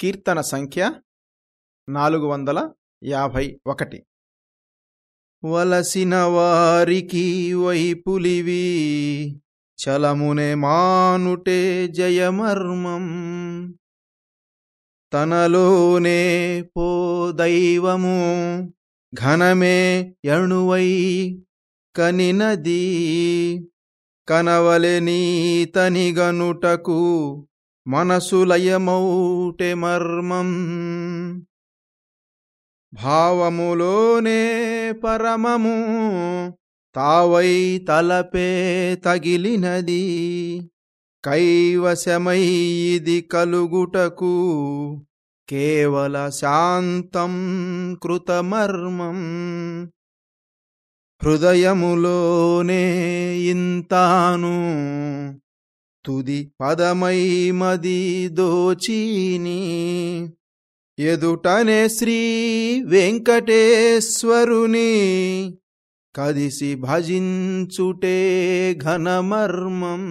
కీర్తన సంఖ్య నాలుగు వందల యాభై ఒకటి. వలసిన వారికి వైపులివి చలమునే మానుటే జయమర్మం. తనలోనే పో దైవము ఘనమే ఎణువై కనినది. కనవలె నీతనిగనుటకు మనసులయమౌటె మర్మం. భావములోనే పరమము తావై తలపే తగిలినది. కైవశమై ఇది కలుగుటకు కేవల శాంతం కృతమర్మం. హృదయములోనే ఇంతాను తుది పదమై మది దోచీని. ఎదుటనే శ్రీ వెంకటేశ్వరుని కదిసి భజించుటే ఘనమర్మం.